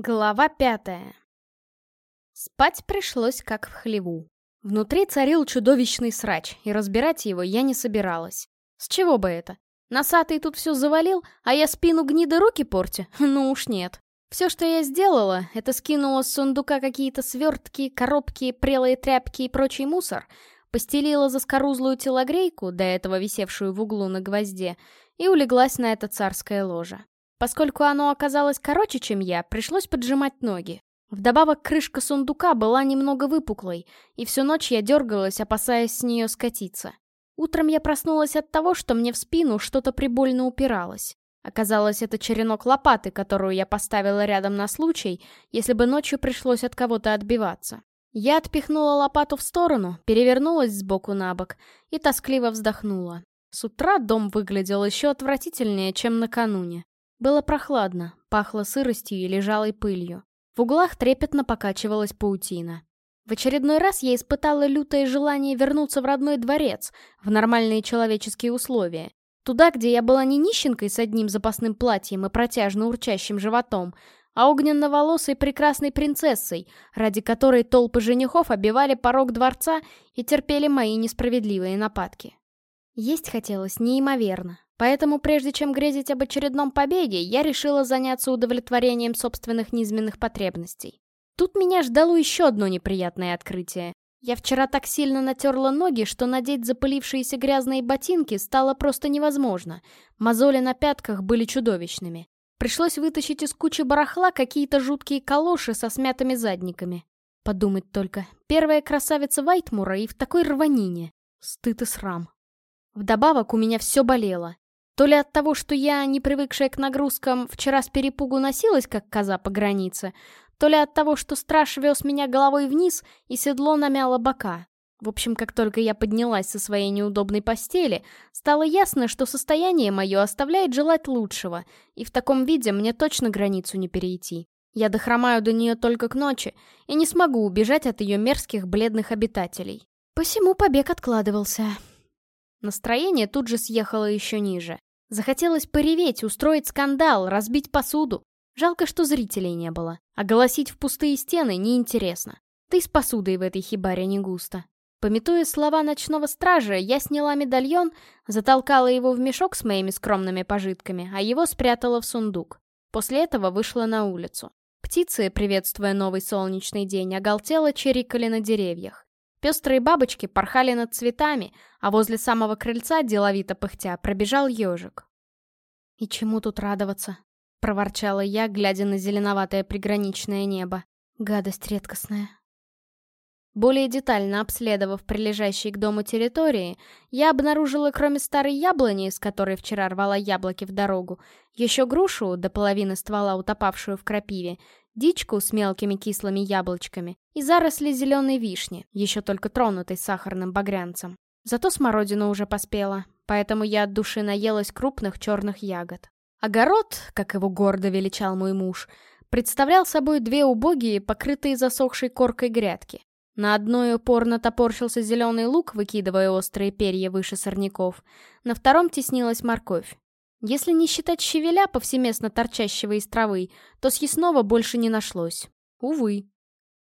Глава пятая. Спать пришлось как в хлеву. Внутри царил чудовищный срач, и разбирать его я не собиралась. С чего бы это? Носатый тут все завалил, а я спину гнида руки портю? Ну уж нет. Все, что я сделала, это скинула с сундука какие-то свертки, коробки, прелые тряпки и прочий мусор, постелила заскорузлую телогрейку, до этого висевшую в углу на гвозде, и улеглась на это царское ложе. Поскольку оно оказалось короче, чем я, пришлось поджимать ноги. Вдобавок крышка сундука была немного выпуклой, и всю ночь я дергалась, опасаясь с нее скатиться. Утром я проснулась от того, что мне в спину что-то прибольно упиралось. Оказалось, это черенок лопаты, которую я поставила рядом на случай, если бы ночью пришлось от кого-то отбиваться. Я отпихнула лопату в сторону, перевернулась сбоку на бок и тоскливо вздохнула. С утра дом выглядел еще отвратительнее, чем накануне. Было прохладно, пахло сыростью и лежалой пылью. В углах трепетно покачивалась паутина. В очередной раз я испытала лютое желание вернуться в родной дворец, в нормальные человеческие условия. Туда, где я была не нищенкой с одним запасным платьем и протяжно урчащим животом, а огненно-волосой прекрасной принцессой, ради которой толпы женихов обивали порог дворца и терпели мои несправедливые нападки. Есть хотелось неимоверно. Поэтому прежде чем грезить об очередном побеге, я решила заняться удовлетворением собственных низменных потребностей. Тут меня ждало еще одно неприятное открытие. Я вчера так сильно натерла ноги, что надеть запылившиеся грязные ботинки стало просто невозможно. Мозоли на пятках были чудовищными. Пришлось вытащить из кучи барахла какие-то жуткие калоши со смятыми задниками. Подумать только, первая красавица Вайтмура и в такой рванине. Стыд и срам. Вдобавок у меня все болело. То ли от того, что я, не привыкшая к нагрузкам, вчера с перепугу носилась, как коза по границе, то ли от того, что страж вез меня головой вниз, и седло намяло бока. В общем, как только я поднялась со своей неудобной постели, стало ясно, что состояние мое оставляет желать лучшего, и в таком виде мне точно границу не перейти. Я дохромаю до нее только к ночи, и не смогу убежать от ее мерзких бледных обитателей. Посему побег откладывался. Настроение тут же съехало еще ниже. Захотелось пореветь, устроить скандал, разбить посуду. Жалко, что зрителей не было. А голосить в пустые стены неинтересно. И с посудой в этой хибаре не густо. Пометуя слова ночного стража, я сняла медальон, затолкала его в мешок с моими скромными пожитками, а его спрятала в сундук. После этого вышла на улицу. Птицы, приветствуя новый солнечный день, оголтело чирикали на деревьях. Пестрые бабочки порхали над цветами, а возле самого крыльца, деловито пыхтя, пробежал ежик. «И чему тут радоваться?» — проворчала я, глядя на зеленоватое приграничное небо. «Гадость редкостная». Более детально обследовав прилежащие к дому территории, я обнаружила, кроме старой яблони, с которой вчера рвала яблоки в дорогу, еще грушу, до половины ствола утопавшую в крапиве, дичку с мелкими кислыми яблочками и заросли зеленой вишни, еще только тронутой сахарным багрянцем. Зато смородина уже поспела, поэтому я от души наелась крупных черных ягод. Огород, как его гордо величал мой муж, представлял собой две убогие, покрытые засохшей коркой грядки. На одной упорно топорщился зеленый лук, выкидывая острые перья выше сорняков, на втором теснилась морковь. Если не считать щавеля, повсеместно торчащего из травы, то съестного больше не нашлось. Увы.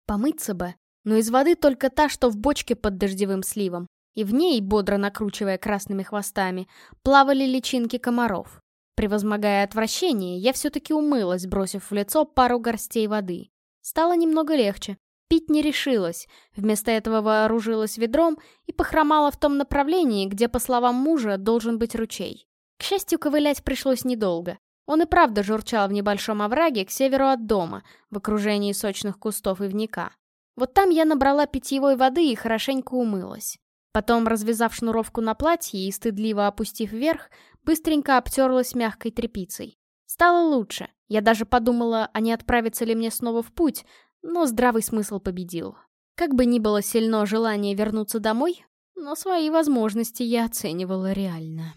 Помыться бы, но из воды только та, что в бочке под дождевым сливом, и в ней, бодро накручивая красными хвостами, плавали личинки комаров. Превозмогая отвращение, я все-таки умылась, бросив в лицо пару горстей воды. Стало немного легче. Пить не решилась, вместо этого вооружилась ведром и похромала в том направлении, где, по словам мужа, должен быть ручей. К счастью, ковылять пришлось недолго. Он и правда журчал в небольшом овраге к северу от дома, в окружении сочных кустов и вника. Вот там я набрала питьевой воды и хорошенько умылась. Потом, развязав шнуровку на платье и стыдливо опустив вверх, быстренько обтерлась мягкой тряпицей. Стало лучше. Я даже подумала, а не отправиться ли мне снова в путь, но здравый смысл победил. Как бы ни было сильно желание вернуться домой, но свои возможности я оценивала реально.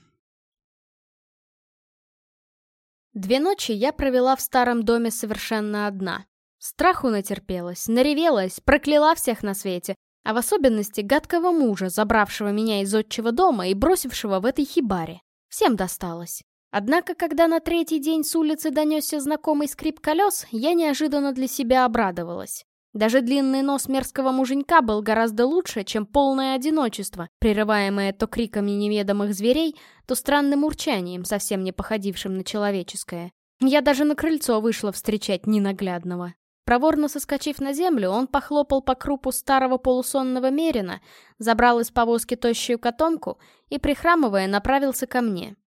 Две ночи я провела в старом доме совершенно одна. Страху натерпелась, наревелась, прокляла всех на свете, а в особенности гадкого мужа, забравшего меня из отчего дома и бросившего в этой хибаре. Всем досталось. Однако, когда на третий день с улицы донесся знакомый скрип колес, я неожиданно для себя обрадовалась. Даже длинный нос мерзкого муженька был гораздо лучше, чем полное одиночество, прерываемое то криками неведомых зверей, то странным урчанием, совсем не походившим на человеческое. Я даже на крыльцо вышла встречать ненаглядного. Проворно соскочив на землю, он похлопал по крупу старого полусонного мерина, забрал из повозки тощую котомку и, прихрамывая, направился ко мне.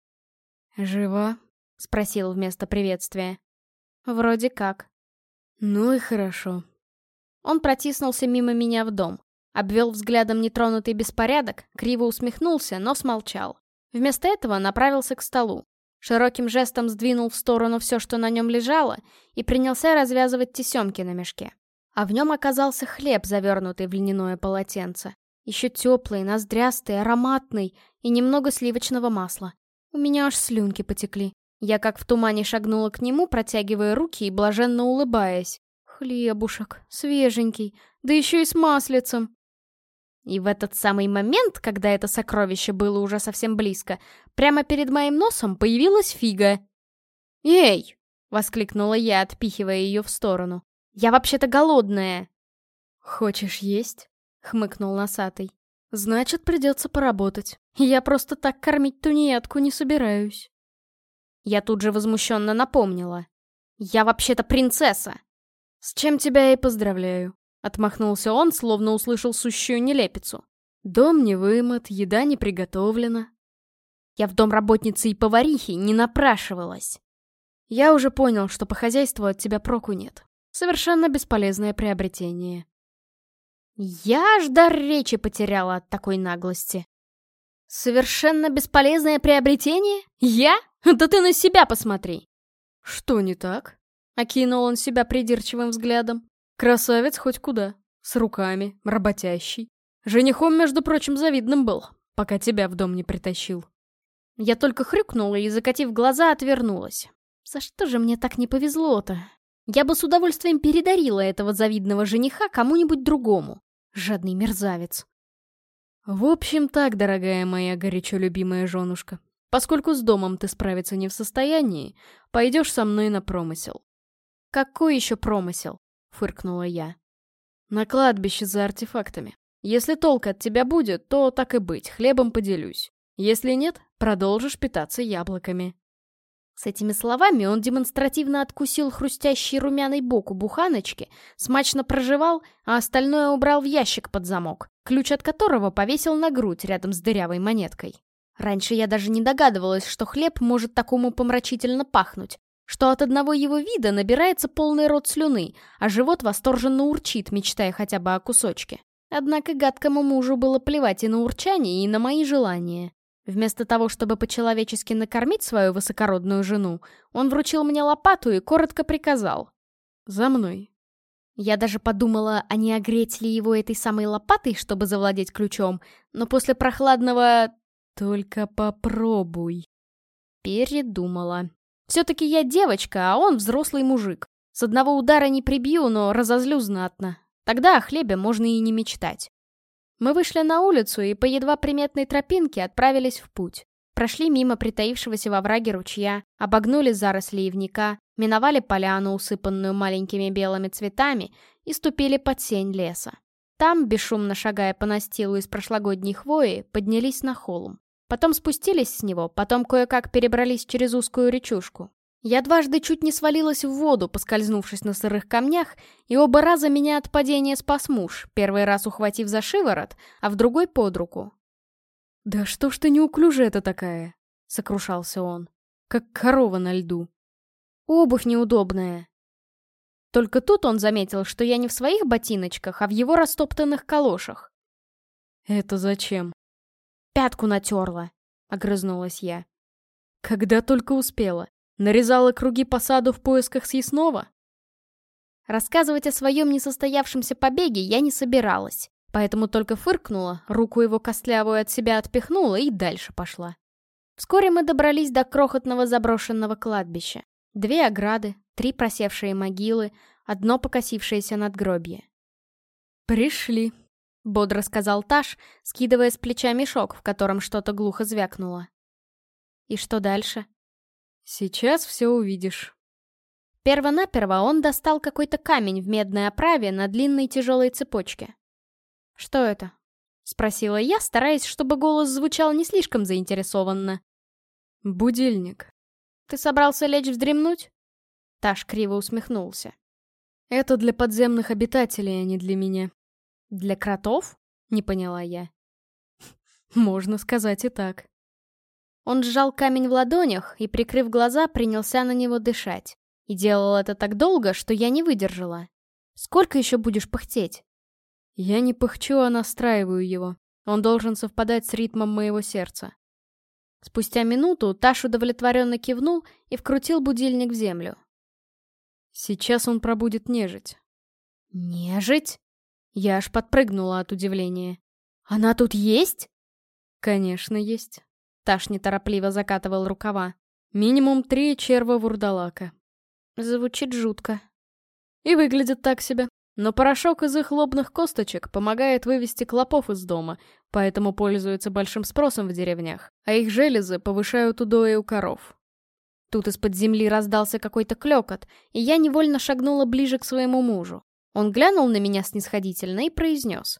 «Жива?» — спросил вместо приветствия. «Вроде как». «Ну и хорошо». Он протиснулся мимо меня в дом, обвел взглядом нетронутый беспорядок, криво усмехнулся, но смолчал. Вместо этого направился к столу. Широким жестом сдвинул в сторону все, что на нем лежало, и принялся развязывать тесемки на мешке. А в нем оказался хлеб, завернутый в льняное полотенце. Еще теплый, ноздрястый, ароматный и немного сливочного масла. У меня аж слюнки потекли. Я как в тумане шагнула к нему, протягивая руки и блаженно улыбаясь. Хлебушек, свеженький, да еще и с маслицем. И в этот самый момент, когда это сокровище было уже совсем близко, прямо перед моим носом появилась фига. «Эй!» — воскликнула я, отпихивая ее в сторону. «Я вообще-то голодная!» «Хочешь есть?» — хмыкнул носатый. Значит, придется поработать. Я просто так кормить тунеядку не собираюсь. Я тут же возмущенно напомнила. Я вообще-то принцесса. С чем тебя и поздравляю. Отмахнулся он, словно услышал сущую нелепицу. Дом не вымыт, еда не приготовлена. Я в дом работницы и поварихи не напрашивалась. Я уже понял, что по хозяйству от тебя проку нет. Совершенно бесполезное приобретение. Я аж дар речи потеряла от такой наглости. Совершенно бесполезное приобретение? Я? Да ты на себя посмотри! Что не так? Окинул он себя придирчивым взглядом. Красавец хоть куда. С руками, работящий. Женихом, между прочим, завидным был, пока тебя в дом не притащил. Я только хрюкнула и, закатив глаза, отвернулась. За что же мне так не повезло-то? Я бы с удовольствием передарила этого завидного жениха кому-нибудь другому. Жадный мерзавец. В общем так, дорогая моя горячо любимая женушка. Поскольку с домом ты справиться не в состоянии, пойдешь со мной на промысел. Какой еще промысел? Фыркнула я. На кладбище за артефактами. Если толк от тебя будет, то так и быть, хлебом поделюсь. Если нет, продолжишь питаться яблоками. С этими словами он демонстративно откусил хрустящий румяный бок у буханочки, смачно прожевал, а остальное убрал в ящик под замок, ключ от которого повесил на грудь рядом с дырявой монеткой. Раньше я даже не догадывалась, что хлеб может такому помрачительно пахнуть, что от одного его вида набирается полный рот слюны, а живот восторженно урчит, мечтая хотя бы о кусочке. Однако гадкому мужу было плевать и на урчание, и на мои желания. Вместо того, чтобы по-человечески накормить свою высокородную жену, он вручил мне лопату и коротко приказал. «За мной». Я даже подумала, а не огреть ли его этой самой лопатой, чтобы завладеть ключом, но после прохладного «только попробуй» передумала. Все-таки я девочка, а он взрослый мужик. С одного удара не прибью, но разозлю знатно. Тогда о хлебе можно и не мечтать. Мы вышли на улицу и по едва приметной тропинке отправились в путь. Прошли мимо притаившегося во враге ручья, обогнули заросли ивника, миновали поляну, усыпанную маленькими белыми цветами, и ступили под сень леса. Там, бесшумно шагая по настилу из прошлогодней хвои, поднялись на холм. Потом спустились с него, потом кое-как перебрались через узкую речушку. Я дважды чуть не свалилась в воду, поскользнувшись на сырых камнях, и оба раза меня от падения спас муж, первый раз ухватив за шиворот, а в другой под руку. «Да что ж ты неуклюжая-то такая?» — сокрушался он. «Как корова на льду». «Обувь неудобная». Только тут он заметил, что я не в своих ботиночках, а в его растоптанных калошах. «Это зачем?» «Пятку натерла», — огрызнулась я. «Когда только успела. Нарезала круги по саду в поисках съестного? Рассказывать о своем несостоявшемся побеге я не собиралась, поэтому только фыркнула, руку его костлявую от себя отпихнула и дальше пошла. Вскоре мы добрались до крохотного заброшенного кладбища. Две ограды, три просевшие могилы, одно покосившееся надгробье. «Пришли», — бодро сказал Таш, скидывая с плеча мешок, в котором что-то глухо звякнуло. «И что дальше?» Сейчас все увидишь. Первонаперво он достал какой-то камень в медной оправе на длинной тяжелой цепочке. «Что это?» — спросила я, стараясь, чтобы голос звучал не слишком заинтересованно. «Будильник». «Ты собрался лечь вздремнуть?» Таш криво усмехнулся. «Это для подземных обитателей, а не для меня». «Для кротов?» — не поняла я. «Можно сказать и так». Он сжал камень в ладонях и, прикрыв глаза, принялся на него дышать. И делал это так долго, что я не выдержала. Сколько еще будешь пыхтеть? Я не пыхчу, а настраиваю его. Он должен совпадать с ритмом моего сердца. Спустя минуту Таш удовлетворенно кивнул и вкрутил будильник в землю. Сейчас он пробудет нежить. Нежить? Я аж подпрыгнула от удивления. Она тут есть? Конечно, есть. Таш неторопливо закатывал рукава. Минимум три черва-вурдалака. Звучит жутко. И выглядит так себе. Но порошок из их лобных косточек помогает вывести клопов из дома, поэтому пользуется большим спросом в деревнях, а их железы повышают удои у коров. Тут из-под земли раздался какой-то клёкот, и я невольно шагнула ближе к своему мужу. Он глянул на меня снисходительно и произнес.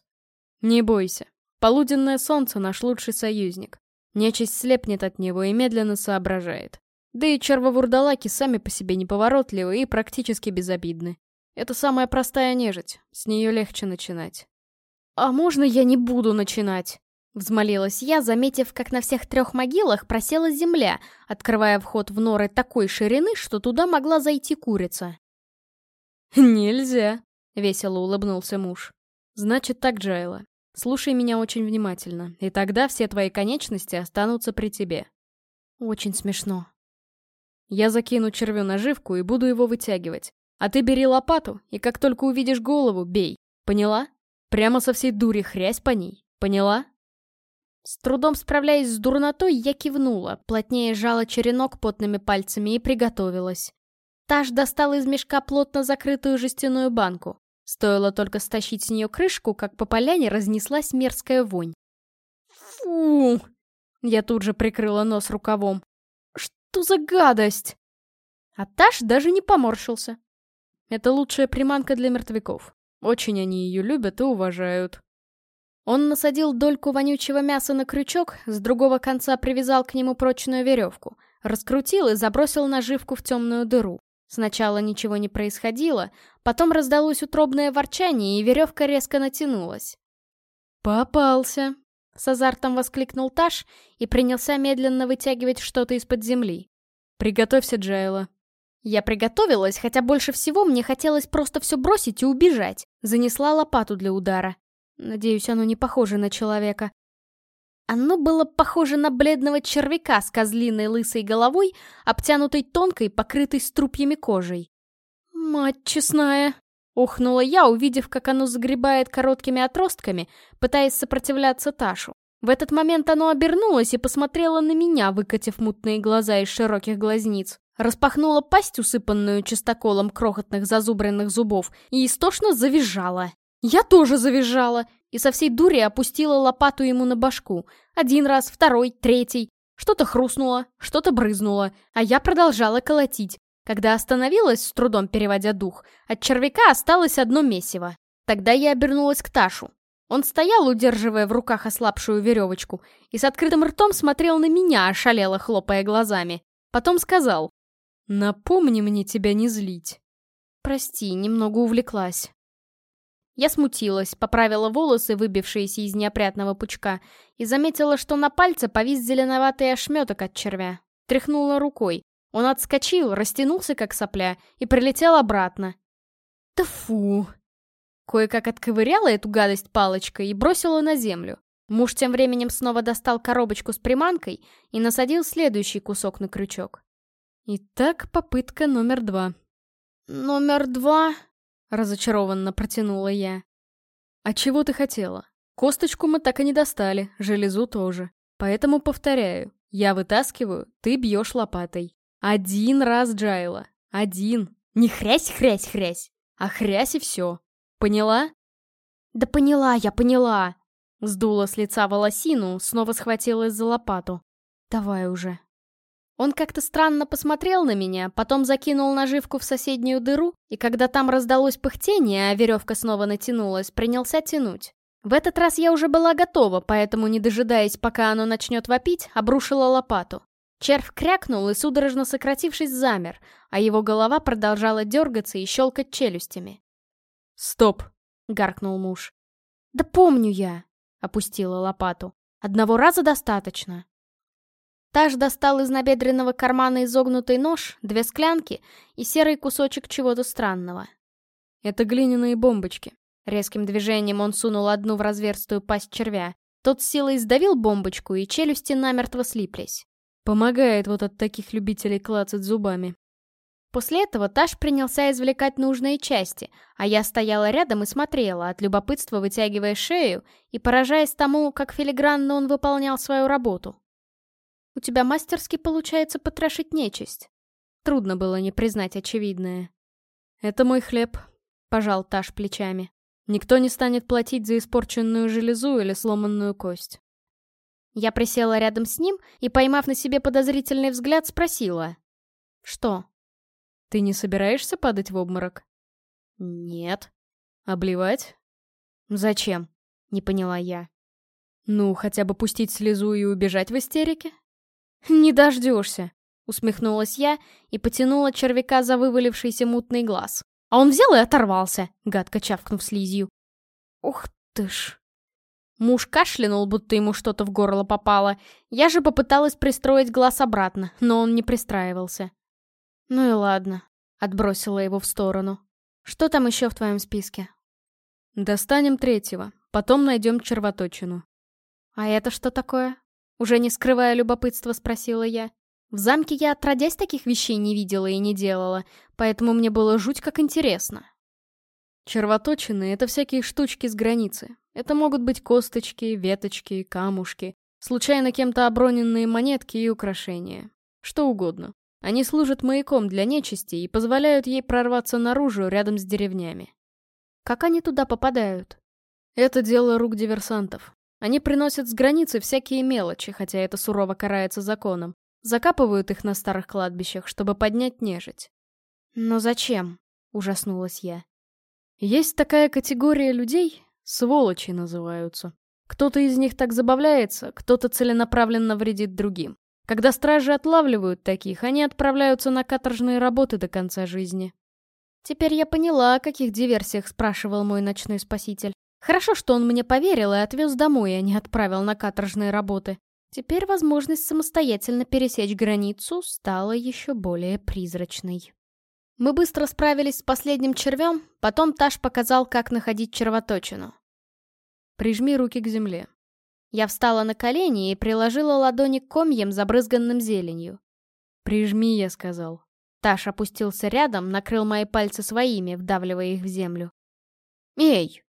«Не бойся. Полуденное солнце — наш лучший союзник. Нечисть слепнет от него и медленно соображает. Да и червовурдалаки сами по себе неповоротливы и практически безобидны. Это самая простая нежить, с нее легче начинать. «А можно я не буду начинать?» Взмолилась я, заметив, как на всех трех могилах просела земля, открывая вход в норы такой ширины, что туда могла зайти курица. «Нельзя», — весело улыбнулся муж. «Значит так, Джайла. Слушай меня очень внимательно, и тогда все твои конечности останутся при тебе». «Очень смешно», я закину червю наживку и буду его вытягивать. А ты бери лопату, и как только увидишь голову, бей. Поняла? Прямо со всей дури хрясь по ней. Поняла? С трудом справляясь с дурнотой, я кивнула, плотнее сжала черенок потными пальцами и приготовилась. Таш достал из мешка плотно закрытую жестяную банку. Стоило только стащить с нее крышку, как по поляне разнеслась мерзкая вонь. «Фу!» Я тут же прикрыла нос рукавом что за гадость?» А Таш даже не поморщился. Это лучшая приманка для мертвяков. Очень они ее любят и уважают. Он насадил дольку вонючего мяса на крючок, с другого конца привязал к нему прочную веревку, раскрутил и забросил наживку в темную дыру. Сначала ничего не происходило, потом раздалось утробное ворчание, и веревка резко натянулась. «Попался!» С азартом воскликнул Таш и принялся медленно вытягивать что-то из-под земли. «Приготовься, Джайла». Я приготовилась, хотя больше всего мне хотелось просто все бросить и убежать. Занесла лопату для удара. Надеюсь, оно не похоже на человека. Оно было похоже на бледного червяка с козлиной лысой головой, обтянутой тонкой, покрытой струпьями кожей. «Мать честная!» Ухнула я, увидев, как оно загребает короткими отростками, пытаясь сопротивляться Ташу. В этот момент оно обернулось и посмотрело на меня, выкатив мутные глаза из широких глазниц. Распахнула пасть, усыпанную чистоколом крохотных зазубренных зубов, и истошно завизжала. Я тоже завизжала, и со всей дури опустила лопату ему на башку. Один раз, второй, третий. Что-то хрустнуло, что-то брызнуло, а я продолжала колотить. Когда остановилась, с трудом переводя дух, от червяка осталось одно месиво. Тогда я обернулась к Ташу. Он стоял, удерживая в руках ослабшую веревочку, и с открытым ртом смотрел на меня, ошалело хлопая глазами. Потом сказал, «Напомни мне тебя не злить». «Прости, немного увлеклась». Я смутилась, поправила волосы, выбившиеся из неопрятного пучка, и заметила, что на пальце повис зеленоватый ошметок от червя. Тряхнула рукой. Он отскочил, растянулся как сопля и прилетел обратно. Да фу! Кое-как отковыряла эту гадость палочкой и бросила на землю. Муж тем временем снова достал коробочку с приманкой и насадил следующий кусок на крючок. Итак, попытка номер два. «Номер два?» — разочарованно протянула я. «А чего ты хотела? Косточку мы так и не достали, железу тоже. Поэтому повторяю, я вытаскиваю, ты бьешь лопатой. Один раз, Джайла. Один. Не хрясь-хрясь-хрясь, а хрясь и все. Поняла? Да поняла я, поняла. Сдула с лица волосину, снова схватилась за лопату. Давай уже. Он как-то странно посмотрел на меня, потом закинул наживку в соседнюю дыру, и когда там раздалось пыхтение, а веревка снова натянулась, принялся тянуть. В этот раз я уже была готова, поэтому, не дожидаясь, пока оно начнет вопить, обрушила лопату. Червь крякнул и, судорожно сократившись, замер, а его голова продолжала дергаться и щелкать челюстями. «Стоп!» — гаркнул муж. «Да помню я!» — опустила лопату. «Одного раза достаточно». Таш достал из набедренного кармана изогнутый нож, две склянки и серый кусочек чего-то странного. «Это глиняные бомбочки». Резким движением он сунул одну в разверстую пасть червя. Тот силой сдавил бомбочку, и челюсти намертво слиплись. Помогает вот от таких любителей клацать зубами. После этого Таш принялся извлекать нужные части, а я стояла рядом и смотрела, от любопытства вытягивая шею и поражаясь тому, как филигранно он выполнял свою работу. У тебя мастерски получается потрошить нечисть. Трудно было не признать очевидное. Это мой хлеб, пожал Таш плечами. Никто не станет платить за испорченную железу или сломанную кость. Я присела рядом с ним и, поймав на себе подозрительный взгляд, спросила. «Что?» «Ты не собираешься падать в обморок?» «Нет». «Обливать?» «Зачем?» — не поняла я. «Ну, хотя бы пустить слезу и убежать в истерике?» «Не дождешься», — усмехнулась я и потянула червяка за вывалившийся мутный глаз. А он взял и оторвался, гадко чавкнув слизью. «Ух ты ж!» Муж кашлянул, будто ему что-то в горло попало. Я же попыталась пристроить глаз обратно, но он не пристраивался. «Ну и ладно», — отбросила его в сторону. «Что там еще в твоем списке?» «Достанем третьего, потом найдем червоточину». «А это что такое?» Уже не скрывая любопытства, спросила я. В замке я отродясь таких вещей не видела и не делала, поэтому мне было жуть как интересно. Червоточины — это всякие штучки с границы. Это могут быть косточки, веточки, камушки, случайно кем-то оброненные монетки и украшения. Что угодно. Они служат маяком для нечисти и позволяют ей прорваться наружу рядом с деревнями. Как они туда попадают? Это дело рук диверсантов. Они приносят с границы всякие мелочи, хотя это сурово карается законом. Закапывают их на старых кладбищах, чтобы поднять нежить. «Но зачем?» — ужаснулась я. Есть такая категория людей, сволочи называются. Кто-то из них так забавляется, кто-то целенаправленно вредит другим. Когда стражи отлавливают таких, они отправляются на каторжные работы до конца жизни. Теперь я поняла, о каких диверсиях спрашивал мой ночной спаситель. Хорошо, что он мне поверил и отвез домой, а не отправил на каторжные работы. Теперь возможность самостоятельно пересечь границу стала еще более призрачной. Мы быстро справились с последним червем, потом Таш показал, как находить червоточину. «Прижми руки к земле». Я встала на колени и приложила ладони к комьям, забрызганным зеленью. «Прижми», — я сказал. Таш опустился рядом, накрыл мои пальцы своими, вдавливая их в землю. «Эй!»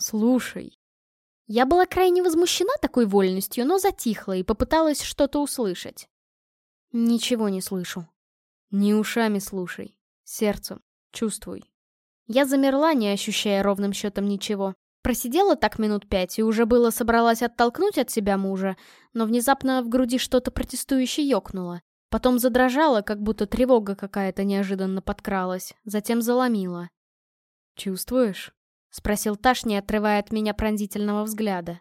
«Слушай!» Я была крайне возмущена такой вольностью, но затихла и попыталась что-то услышать. Ничего не слышу. Не ушами слушай, сердцем, чувствуй. Я замерла, не ощущая ровным счетом ничего. Просидела так минут пять и уже было собралась оттолкнуть от себя мужа, но внезапно в груди что-то протестующе ёкнуло. Потом задрожала, как будто тревога какая-то неожиданно подкралась, затем заломила. «Чувствуешь?» — спросил Таш, не отрывая от меня пронзительного взгляда.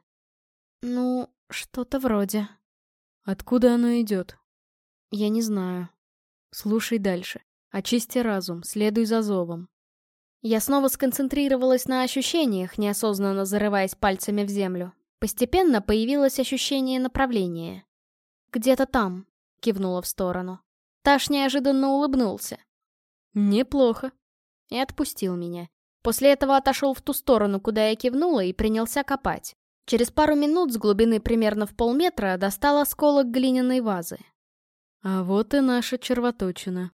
«Ну, что-то вроде». «Откуда оно идет?» «Я не знаю». «Слушай дальше. Очисти разум, следуй за зовом». Я снова сконцентрировалась на ощущениях, неосознанно зарываясь пальцами в землю. Постепенно появилось ощущение направления. «Где-то там», — кивнула в сторону. Таш неожиданно улыбнулся. «Неплохо». И отпустил меня. После этого отошел в ту сторону, куда я кивнула, и принялся копать. Через пару минут с глубины примерно в полметра достал осколок глиняной вазы. А вот и наша червоточина.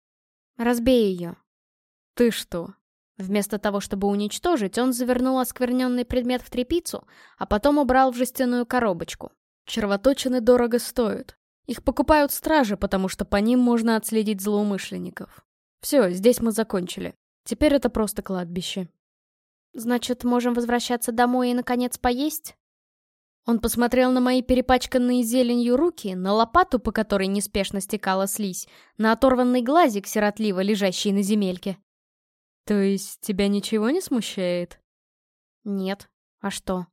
Разбей ее. Ты что? Вместо того, чтобы уничтожить, он завернул оскверненный предмет в тряпицу, а потом убрал в жестяную коробочку. Червоточины дорого стоят. Их покупают стражи, потому что по ним можно отследить злоумышленников. Все, здесь мы закончили. Теперь это просто кладбище. Значит, можем возвращаться домой и, наконец, поесть? Он посмотрел на мои перепачканные зеленью руки, на лопату, по которой неспешно стекала слизь, на оторванный глазик, сиротливо лежащий на земельке. «То есть тебя ничего не смущает?» «Нет. А что?»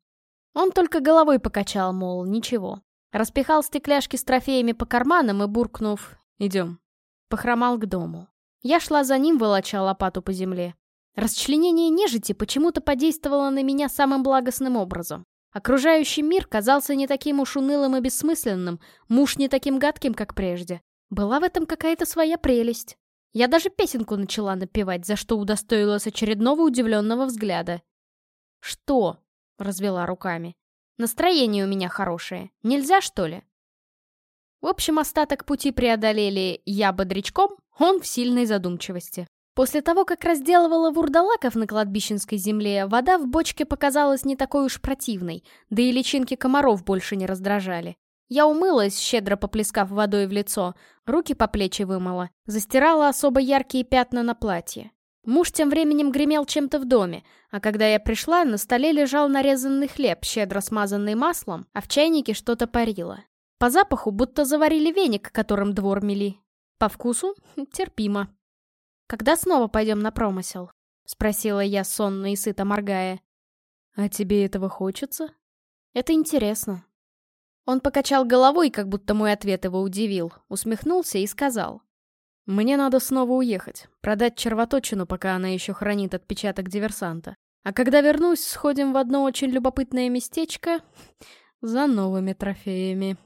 Он только головой покачал, мол, ничего. Распихал стекляшки с трофеями по карманам и, буркнув «Идем», похромал к дому. Я шла за ним, волоча лопату по земле. Расчленение нежити почему-то подействовало на меня самым благостным образом. Окружающий мир казался не таким уж унылым и бессмысленным, муж не таким гадким, как прежде. Была в этом какая-то своя прелесть. Я даже песенку начала напевать, за что удостоилась очередного удивленного взгляда. «Что?» — развела руками. Настроение у меня хорошее. Нельзя, что ли? В общем, остаток пути преодолели я бодрячком, он в сильной задумчивости. После того, как разделывала вурдалаков на кладбищенской земле, вода в бочке показалась не такой уж противной, да и личинки комаров больше не раздражали. Я умылась, щедро поплескав водой в лицо, руки по плечи вымыла, застирала особо яркие пятна на платье. Муж тем временем гремел чем-то в доме, а когда я пришла, на столе лежал нарезанный хлеб, щедро смазанный маслом, а в чайнике что-то парило. По запаху будто заварили веник, которым двор мели. По вкусу — терпимо. «Когда снова пойдем на промысел?» — спросила я, сонно и сыто моргая. «А тебе этого хочется?» «Это интересно». Он покачал головой, как будто мой ответ его удивил, усмехнулся и сказал. Мне надо снова уехать, продать червоточину, пока она еще хранит отпечаток диверсанта. А когда вернусь, сходим в одно очень любопытное местечко за новыми трофеями.